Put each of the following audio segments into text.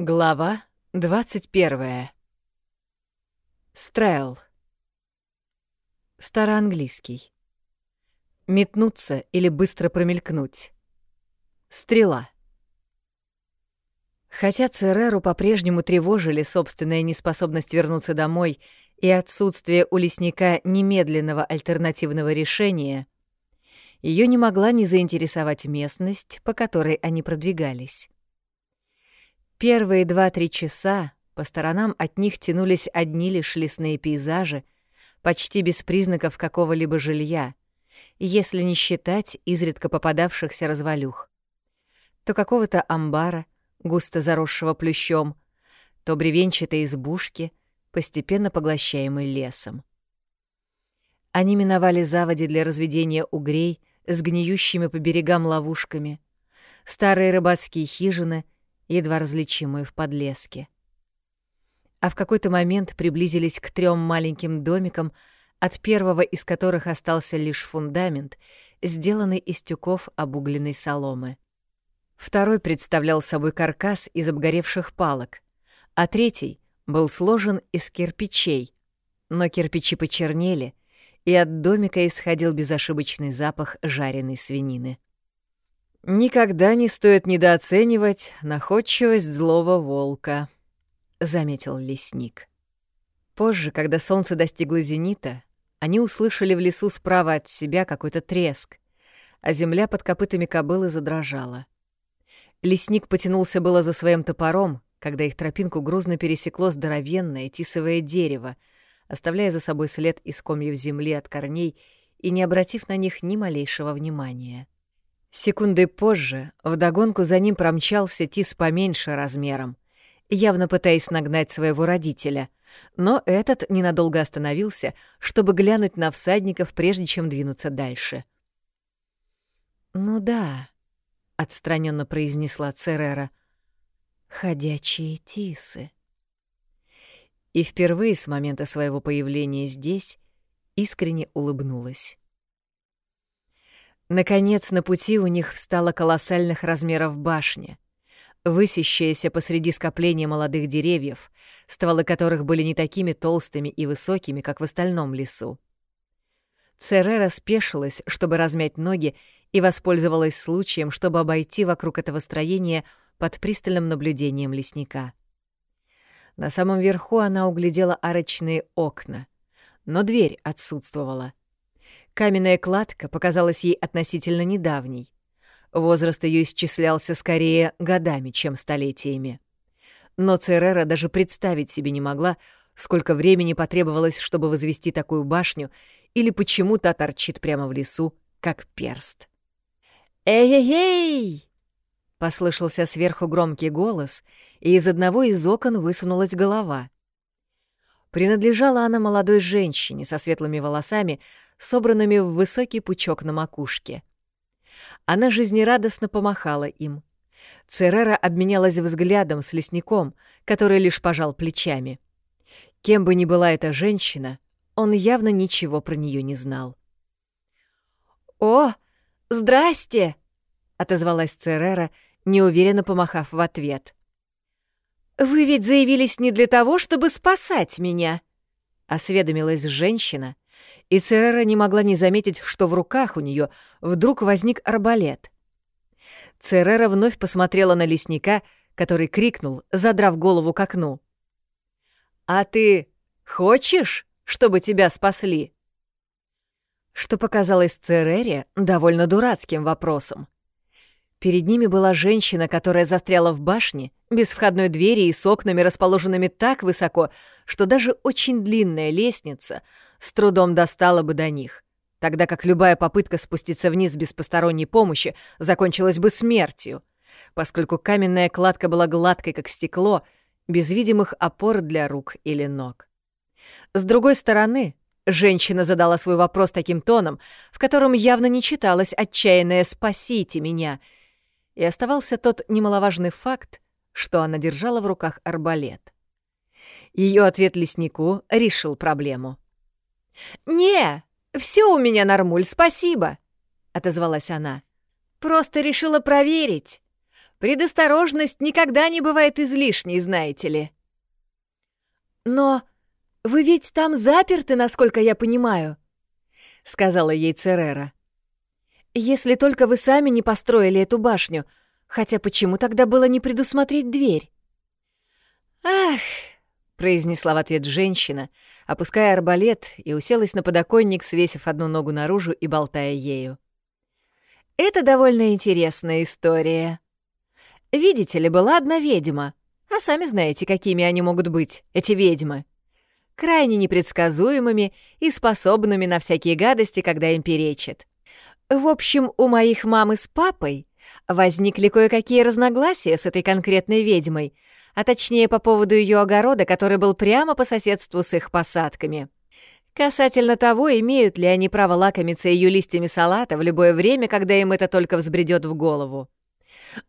Глава 21. Стрэйл. Староанглийский. Метнуться или быстро промелькнуть. Стрела. Хотя Цереру по-прежнему тревожили собственная неспособность вернуться домой и отсутствие у лесника немедленного альтернативного решения, ее не могла не заинтересовать местность, по которой они продвигались. Первые два-три часа по сторонам от них тянулись одни лишь лесные пейзажи, почти без признаков какого-либо жилья, если не считать изредка попадавшихся развалюх. То какого-то амбара, густо заросшего плющом, то бревенчатой избушки, постепенно поглощаемой лесом. Они миновали заводи для разведения угрей с гниющими по берегам ловушками, старые рыбацкие хижины — едва различимые в подлеске. А в какой-то момент приблизились к трем маленьким домикам, от первого из которых остался лишь фундамент, сделанный из тюков обугленной соломы. Второй представлял собой каркас из обгоревших палок, а третий был сложен из кирпичей, но кирпичи почернели, и от домика исходил безошибочный запах жареной свинины. «Никогда не стоит недооценивать находчивость злого волка», — заметил лесник. Позже, когда солнце достигло зенита, они услышали в лесу справа от себя какой-то треск, а земля под копытами кобылы задрожала. Лесник потянулся было за своим топором, когда их тропинку грузно пересекло здоровенное тисовое дерево, оставляя за собой след из комьев земли от корней и не обратив на них ни малейшего внимания. Секунды позже вдогонку за ним промчался тис поменьше размером, явно пытаясь нагнать своего родителя, но этот ненадолго остановился, чтобы глянуть на всадников, прежде чем двинуться дальше. «Ну да», — отстраненно произнесла Церера, — «ходячие тисы». И впервые с момента своего появления здесь искренне улыбнулась. Наконец, на пути у них встала колоссальных размеров башня, высящаяся посреди скопления молодых деревьев, стволы которых были не такими толстыми и высокими, как в остальном лесу. Церера спешилась, чтобы размять ноги, и воспользовалась случаем, чтобы обойти вокруг этого строения под пристальным наблюдением лесника. На самом верху она углядела арочные окна, но дверь отсутствовала. Каменная кладка показалась ей относительно недавней. Возраст ее исчислялся скорее годами, чем столетиями. Но Церера даже представить себе не могла, сколько времени потребовалось, чтобы возвести такую башню, или почему та торчит прямо в лесу, как перст. «Эй-эй-эй!» — послышался сверху громкий голос, и из одного из окон высунулась голова. Принадлежала она молодой женщине со светлыми волосами, собранными в высокий пучок на макушке. Она жизнерадостно помахала им. Церера обменялась взглядом с лесником, который лишь пожал плечами. Кем бы ни была эта женщина, он явно ничего про нее не знал. «О, здрасте!» — отозвалась Церера, неуверенно помахав в ответ. «Вы ведь заявились не для того, чтобы спасать меня!» — осведомилась женщина, и Церера не могла не заметить, что в руках у нее вдруг возник арбалет. Церера вновь посмотрела на лесника, который крикнул, задрав голову к окну. «А ты хочешь, чтобы тебя спасли?» Что показалось Церере довольно дурацким вопросом. Перед ними была женщина, которая застряла в башне, без входной двери и с окнами, расположенными так высоко, что даже очень длинная лестница с трудом достала бы до них, тогда как любая попытка спуститься вниз без посторонней помощи закончилась бы смертью, поскольку каменная кладка была гладкой, как стекло, без видимых опор для рук или ног. С другой стороны, женщина задала свой вопрос таким тоном, в котором явно не читалось отчаянное «спасите меня», и оставался тот немаловажный факт, что она держала в руках арбалет. Ее ответ леснику решил проблему. «Не, все у меня нормуль, спасибо», — отозвалась она. «Просто решила проверить. Предосторожность никогда не бывает излишней, знаете ли. Но вы ведь там заперты, насколько я понимаю, сказала ей Церера. Если только вы сами не построили эту башню, хотя почему тогда было не предусмотреть дверь? Ах, произнесла в ответ женщина, опуская арбалет и уселась на подоконник, свесив одну ногу наружу и болтая ею. Это довольно интересная история. Видите ли, была одна ведьма, а сами знаете, какими они могут быть, эти ведьмы. Крайне непредсказуемыми и способными на всякие гадости, когда им перечит. В общем, у моих мамы с папой возникли кое-какие разногласия с этой конкретной ведьмой, а точнее по поводу ее огорода, который был прямо по соседству с их посадками. Касательно того, имеют ли они право лакомиться ее листьями салата в любое время, когда им это только взбредет в голову.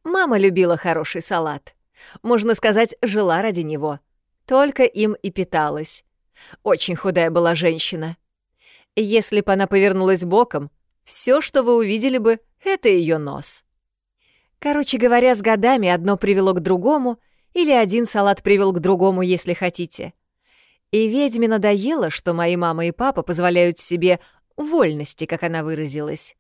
Мама любила хороший салат. Можно сказать, жила ради него. Только им и питалась. Очень худая была женщина. Если бы она повернулась боком, все, что вы увидели бы, это ее нос. Короче говоря, с годами одно привело к другому, или один салат привел к другому, если хотите. И ведьме надоело, что мои мама и папа позволяют себе вольности, как она выразилась.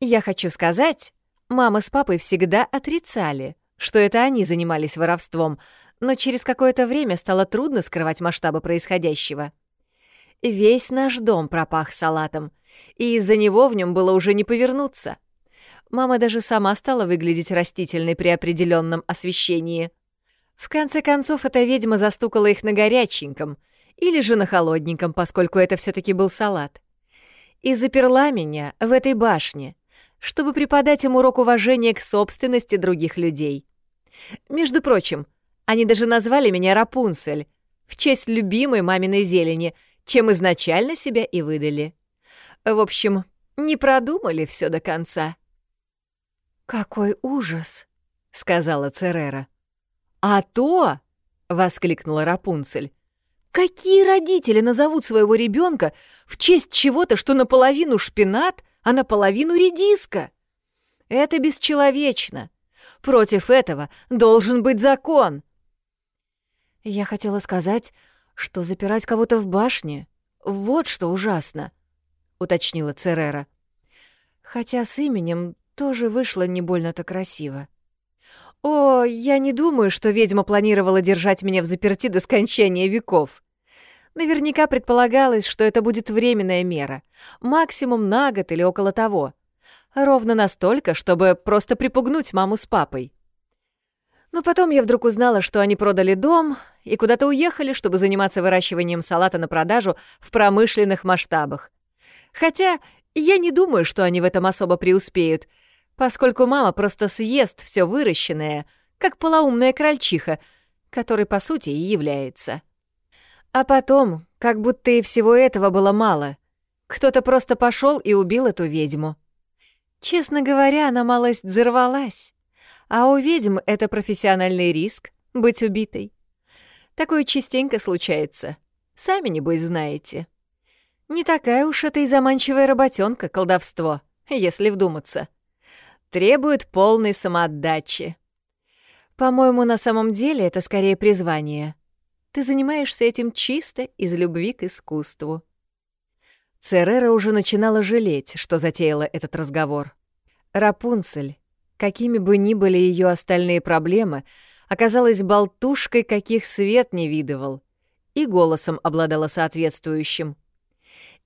Я хочу сказать, мама с папой всегда отрицали, что это они занимались воровством, но через какое-то время стало трудно скрывать масштабы происходящего. Весь наш дом пропах салатом, и из-за него в нем было уже не повернуться. Мама даже сама стала выглядеть растительной при определенном освещении. В конце концов, эта ведьма застукала их на горяченьком или же на холодненьком, поскольку это все таки был салат. И заперла меня в этой башне, чтобы преподать им урок уважения к собственности других людей. Между прочим, они даже назвали меня Рапунцель в честь любимой маминой зелени, чем изначально себя и выдали. В общем, не продумали все до конца. «Какой ужас!» — сказала Церера. «А то!» — воскликнула Рапунцель. «Какие родители назовут своего ребенка в честь чего-то, что наполовину шпинат, а наполовину редиска? Это бесчеловечно. Против этого должен быть закон». Я хотела сказать, что запирать кого-то в башне — вот что ужасно, — уточнила Церера. Хотя с именем тоже вышло не больно-то красиво. О, я не думаю, что ведьма планировала держать меня в заперти до скончания веков. Наверняка предполагалось, что это будет временная мера, максимум на год или около того. Ровно настолько, чтобы просто припугнуть маму с папой. Но потом я вдруг узнала, что они продали дом и куда-то уехали, чтобы заниматься выращиванием салата на продажу в промышленных масштабах. Хотя я не думаю, что они в этом особо преуспеют — поскольку мама просто съест все выращенное, как полоумная крольчиха, которой по сути и является. А потом, как будто и всего этого было мало, кто-то просто пошел и убил эту ведьму. Честно говоря, она малость взорвалась. А у ведьм это профессиональный риск — быть убитой. Такое частенько случается. Сами, небось, знаете. Не такая уж это и заманчивая работенка колдовство, если вдуматься требует полной самоотдачи. По-моему, на самом деле это скорее призвание. Ты занимаешься этим чисто из любви к искусству. Церера уже начинала жалеть, что затеяла этот разговор. Рапунцель, какими бы ни были ее остальные проблемы, оказалась болтушкой, каких свет не видывал, и голосом обладала соответствующим.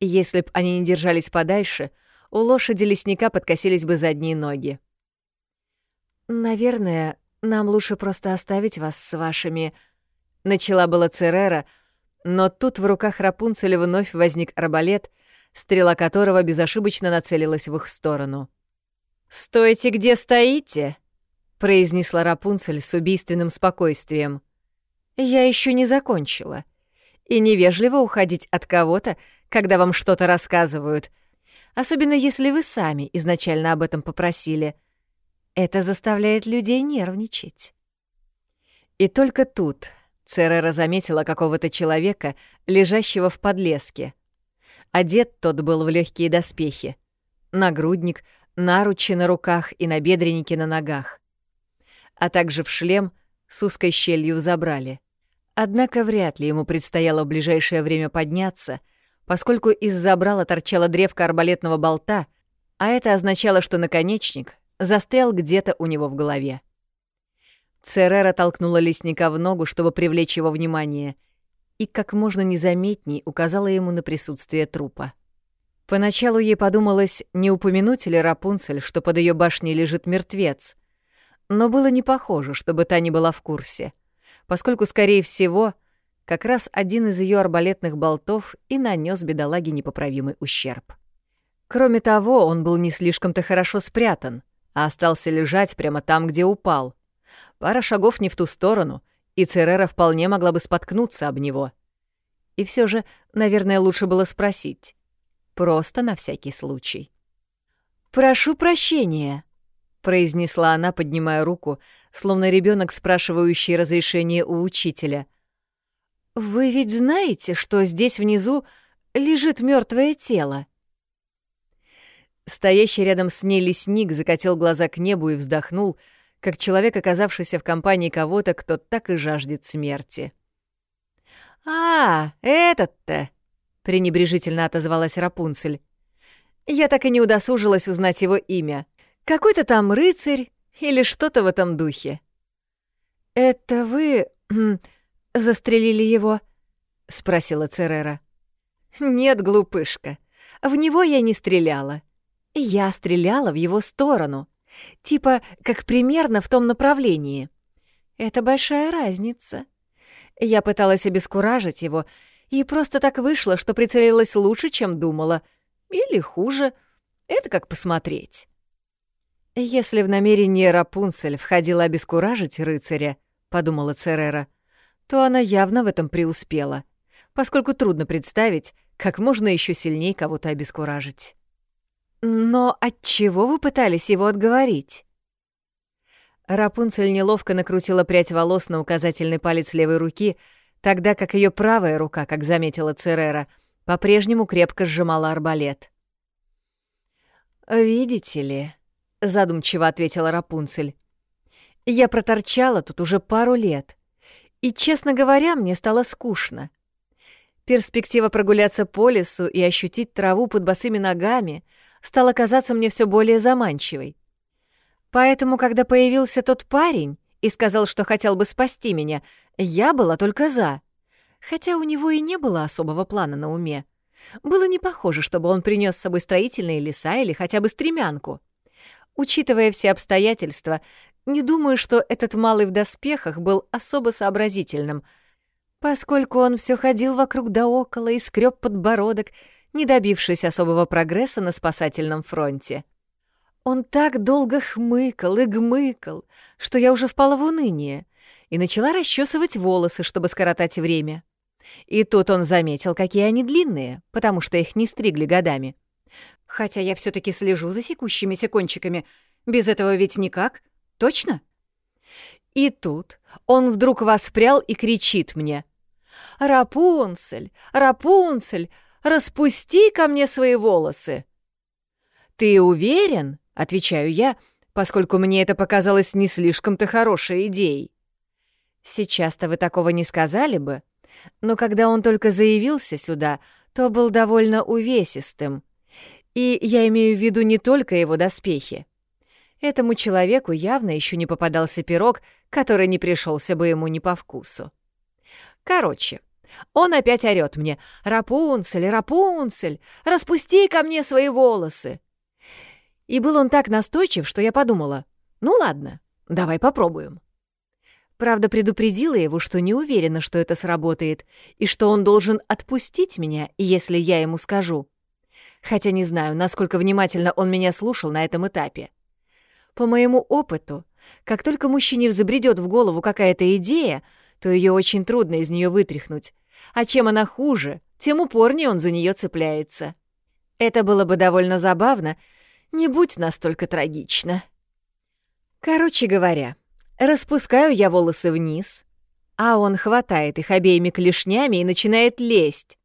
Если б они не держались подальше — у лошади лесника подкосились бы задние ноги. «Наверное, нам лучше просто оставить вас с вашими...» Начала была Церера, но тут в руках Рапунцеля вновь возник арбалет, стрела которого безошибочно нацелилась в их сторону. «Стойте, где стоите!» — произнесла Рапунцель с убийственным спокойствием. «Я еще не закончила. И невежливо уходить от кого-то, когда вам что-то рассказывают — особенно если вы сами изначально об этом попросили. Это заставляет людей нервничать. И только тут Церера заметила какого-то человека, лежащего в подлеске. Одет тот был в легкие доспехи. Нагрудник, наручи на руках и набедренники на ногах. а также в шлем с узкой щелью забрали. Однако вряд ли ему предстояло в ближайшее время подняться, поскольку из забрала торчала древко арбалетного болта, а это означало, что наконечник застрял где-то у него в голове. Церера толкнула лесника в ногу, чтобы привлечь его внимание, и как можно незаметней указала ему на присутствие трупа. Поначалу ей подумалось, не упомянуть ли Рапунцель, что под ее башней лежит мертвец, но было не похоже, чтобы та не была в курсе, поскольку, скорее всего, как раз один из ее арбалетных болтов и нанес бедолаге непоправимый ущерб. Кроме того, он был не слишком-то хорошо спрятан, а остался лежать прямо там, где упал. Пара шагов не в ту сторону, и Церера вполне могла бы споткнуться об него. И все же, наверное, лучше было спросить. Просто на всякий случай. «Прошу прощения», — произнесла она, поднимая руку, словно ребенок, спрашивающий разрешение у учителя. «Вы ведь знаете, что здесь внизу лежит мертвое тело?» Стоящий рядом с ней лесник закатил глаза к небу и вздохнул, как человек, оказавшийся в компании кого-то, кто так и жаждет смерти. «А, этот-то!» — пренебрежительно отозвалась Рапунцель. «Я так и не удосужилась узнать его имя. Какой-то там рыцарь или что-то в этом духе». «Это вы застрелили его?» — спросила Церера. «Нет, глупышка, в него я не стреляла. Я стреляла в его сторону, типа как примерно в том направлении. Это большая разница. Я пыталась обескуражить его, и просто так вышло, что прицелилась лучше, чем думала. Или хуже. Это как посмотреть. «Если в намерение Рапунцель входило обескуражить рыцаря», — подумала Церера, то она явно в этом преуспела, поскольку трудно представить, как можно еще сильнее кого-то обескуражить. «Но от чего вы пытались его отговорить?» Рапунцель неловко накрутила прядь волос на указательный палец левой руки, тогда как ее правая рука, как заметила Церера, по-прежнему крепко сжимала арбалет. «Видите ли», — задумчиво ответила Рапунцель, — «я проторчала тут уже пару лет, и, честно говоря, мне стало скучно. Перспектива прогуляться по лесу и ощутить траву под босыми ногами — стала казаться мне все более заманчивой. Поэтому, когда появился тот парень и сказал, что хотел бы спасти меня, я была только за. Хотя у него и не было особого плана на уме. Было не похоже, чтобы он принес с собой строительные леса или хотя бы стремянку. Учитывая все обстоятельства, не думаю, что этот малый в доспехах был особо сообразительным, поскольку он все ходил вокруг да около и скреб подбородок, не добившись особого прогресса на спасательном фронте. Он так долго хмыкал и гмыкал, что я уже впала в уныние и начала расчесывать волосы, чтобы скоротать время. И тут он заметил, какие они длинные, потому что их не стригли годами. Хотя я все таки слежу за секущимися кончиками. Без этого ведь никак. Точно? И тут он вдруг воспрял и кричит мне. «Рапунцель! Рапунцель! распусти ко мне свои волосы». «Ты уверен?» — отвечаю я, поскольку мне это показалось не слишком-то хорошей идеей. Сейчас-то вы такого не сказали бы, но когда он только заявился сюда, то был довольно увесистым. И я имею в виду не только его доспехи. Этому человеку явно еще не попадался пирог, который не пришелся бы ему не по вкусу. Короче, он опять орёт мне «Рапунцель, Рапунцель, распусти ко мне свои волосы!» И был он так настойчив, что я подумала «Ну ладно, давай попробуем». Правда, предупредила его, что не уверена, что это сработает, и что он должен отпустить меня, если я ему скажу. Хотя не знаю, насколько внимательно он меня слушал на этом этапе. По моему опыту, как только мужчине взбредет в голову какая-то идея, то ее очень трудно из нее вытряхнуть. А чем она хуже, тем упорнее он за нее цепляется. Это было бы довольно забавно, не будь настолько трагично. Короче говоря, распускаю я волосы вниз, а он хватает их обеими клешнями и начинает лезть.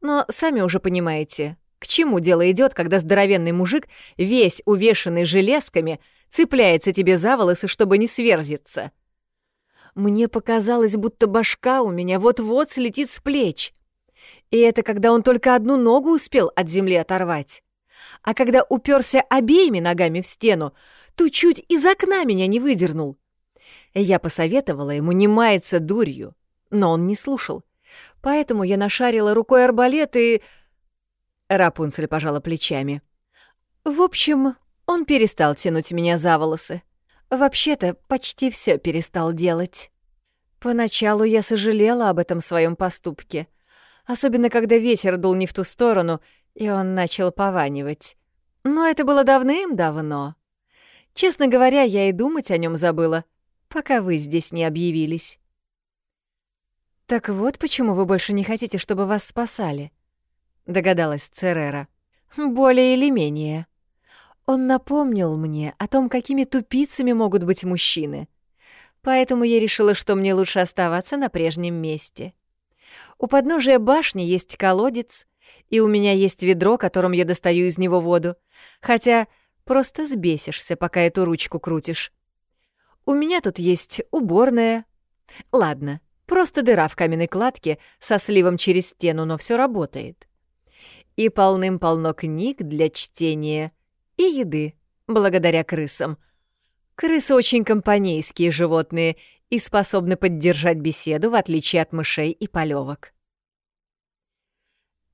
Но, сами уже понимаете, К чему дело идет, когда здоровенный мужик, весь увешанный железками, цепляется тебе за волосы, чтобы не сверзиться? Мне показалось, будто башка у меня вот-вот слетит с плеч. И это когда он только одну ногу успел от земли оторвать. А когда уперся обеими ногами в стену, то чуть из окна меня не выдернул. Я посоветовала ему не маяться дурью, но он не слушал. Поэтому я нашарила рукой арбалет и... Рапунцель пожала плечами. В общем, он перестал тянуть меня за волосы. Вообще-то, почти все перестал делать. Поначалу я сожалела об этом своем поступке, особенно когда ветер дул не в ту сторону, и он начал пованивать. Но это было давным-давно. Честно говоря, я и думать о нем забыла, пока вы здесь не объявились. «Так вот почему вы больше не хотите, чтобы вас спасали», — догадалась Церера. «Более или менее», он напомнил мне о том, какими тупицами могут быть мужчины. Поэтому я решила, что мне лучше оставаться на прежнем месте. У подножия башни есть колодец, и у меня есть ведро, которым я достаю из него воду. Хотя просто сбесишься, пока эту ручку крутишь. У меня тут есть уборная. Ладно, просто дыра в каменной кладке со сливом через стену, но все работает. И полным-полно книг для чтения — и еды, благодаря крысам. Крысы очень компанейские животные и способны поддержать беседу, в отличие от мышей и полевок.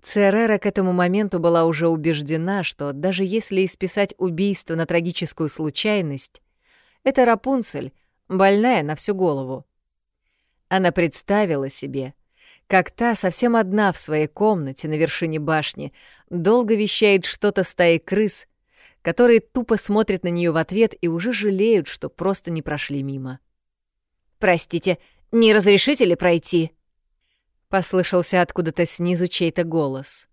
Церера к этому моменту была уже убеждена, что даже если исписать убийство на трагическую случайность, это Рапунцель, больная на всю голову. Она представила себе, как та совсем одна в своей комнате на вершине башни долго вещает что-то стаи крыс, которые тупо смотрят на нее в ответ и уже жалеют, что просто не прошли мимо. «Простите, не разрешите ли пройти?» Послышался откуда-то снизу чей-то голос.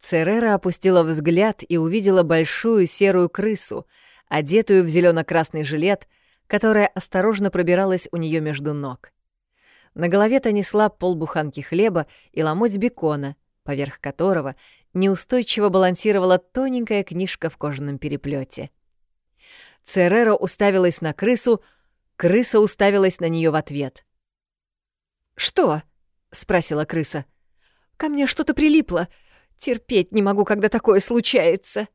Церера опустила взгляд и увидела большую серую крысу, одетую в зелено красный жилет, которая осторожно пробиралась у нее между ног. На голове-то несла полбуханки хлеба и ломоть бекона, поверх которого неустойчиво балансировала тоненькая книжка в кожаном переплете. Церера уставилась на крысу, крыса уставилась на нее в ответ. «Что?» — спросила крыса. «Ко мне что-то прилипло. Терпеть не могу, когда такое случается».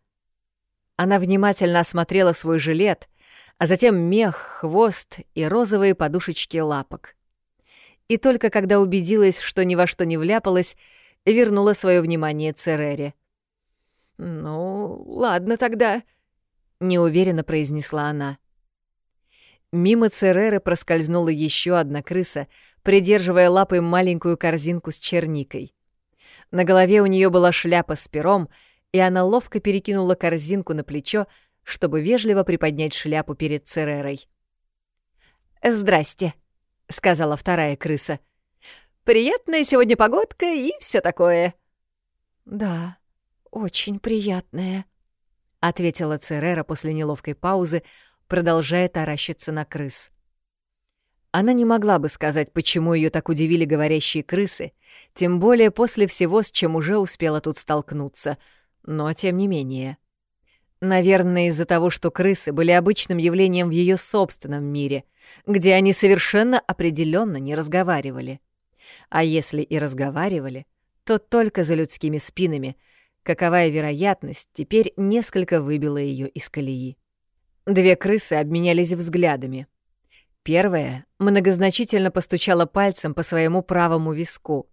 Она внимательно осмотрела свой жилет, а затем мех, хвост и розовые подушечки лапок. И только когда убедилась, что ни во что не вляпалась, вернула свое внимание Церере. «Ну, ладно тогда», — неуверенно произнесла она. Мимо Цереры проскользнула еще одна крыса, придерживая лапой маленькую корзинку с черникой. На голове у нее была шляпа с пером, и она ловко перекинула корзинку на плечо, чтобы вежливо приподнять шляпу перед Церерой. «Здрасте», — сказала вторая крыса. Приятная сегодня погодка и все такое». «Да, очень приятная», — ответила Церера после неловкой паузы, продолжая таращиться на крыс. Она не могла бы сказать, почему ее так удивили говорящие крысы, тем более после всего, с чем уже успела тут столкнуться, но тем не менее. Наверное, из-за того, что крысы были обычным явлением в ее собственном мире, где они совершенно определенно не разговаривали. А если и разговаривали, то только за людскими спинами, каковая вероятность теперь несколько выбила ее из колеи. Две крысы обменялись взглядами. Первая многозначительно постучала пальцем по своему правому виску.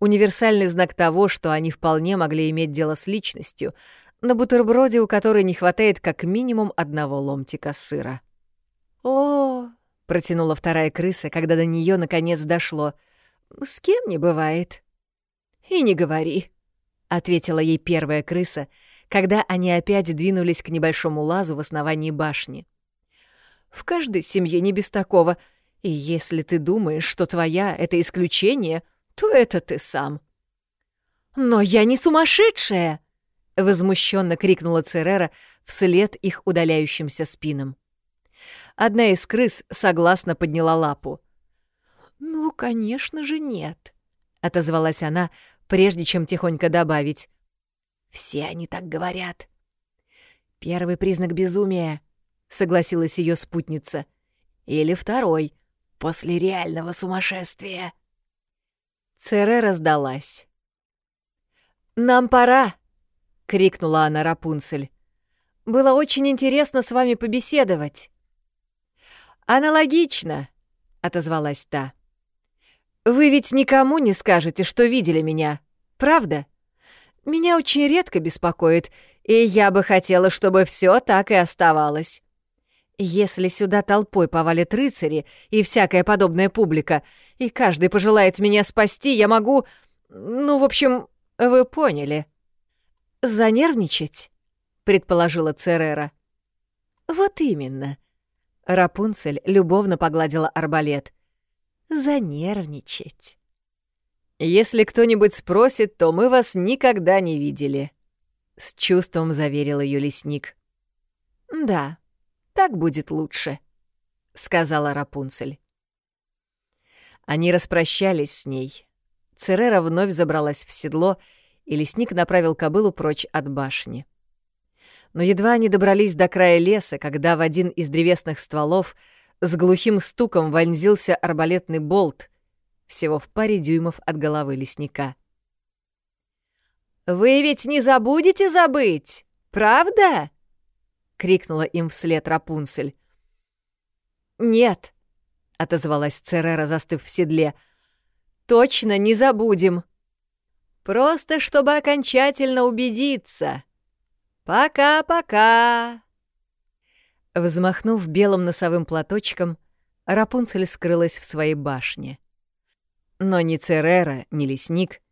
Универсальный знак того, что они вполне могли иметь дело с личностью, на бутерброде у которой не хватает как минимум одного ломтика сыра. «О!» — протянула вторая крыса, когда до нее наконец дошло — с кем не бывает. И не говори, ответила ей первая крыса, когда они опять двинулись к небольшому лазу в основании башни. В каждой семье не без такого, и если ты думаешь, что твоя — это исключение, то это ты сам. «Но я не сумасшедшая!» — возмущенно крикнула Церера вслед их удаляющимся спинам. Одна из крыс согласно подняла лапу. «Ну, конечно же, нет», — отозвалась она, прежде чем тихонько добавить. Все они так говорят. Первый признак безумия, согласилась ее спутница. Или второй, после реального сумасшествия. Церера сдалась. «Нам пора!» — крикнула она Рапунцель. «Было очень интересно с вами побеседовать». «Аналогично», — отозвалась та. «Вы ведь никому не скажете, что видели меня, правда? Меня очень редко беспокоит, и я бы хотела, чтобы все так и оставалось. Если сюда толпой повалят рыцари и всякая подобная публика, и каждый пожелает меня спасти, я могу... Ну, в общем, вы поняли. «Занервничать?» — предположила Церера. «Вот именно». Рапунцель любовно погладила арбалет. «Занервничать». «Если кто-нибудь спросит, то мы вас никогда не видели», — с чувством заверил ее лесник. «Да, так будет лучше», — сказала Рапунцель. Они распрощались с ней. Церера вновь забралась в седло, и лесник направил кобылу прочь от башни. Но едва они добрались до края леса, когда в один из древесных стволов с глухим стуком вонзился арбалетный болт, всего в паре дюймов от головы лесника. «Вы ведь не забудете забыть, правда?» крикнула им вслед Рапунцель. «Нет», — отозвалась Церера, застыв в седле, — «точно не забудем. Просто чтобы окончательно убедиться. Пока-пока». Взмахнув белым носовым платочком, Рапунцель скрылась в своей башне. Но ни Церера, ни лесник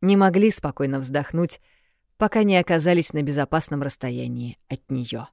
не могли спокойно вздохнуть, пока не оказались на безопасном расстоянии от нее.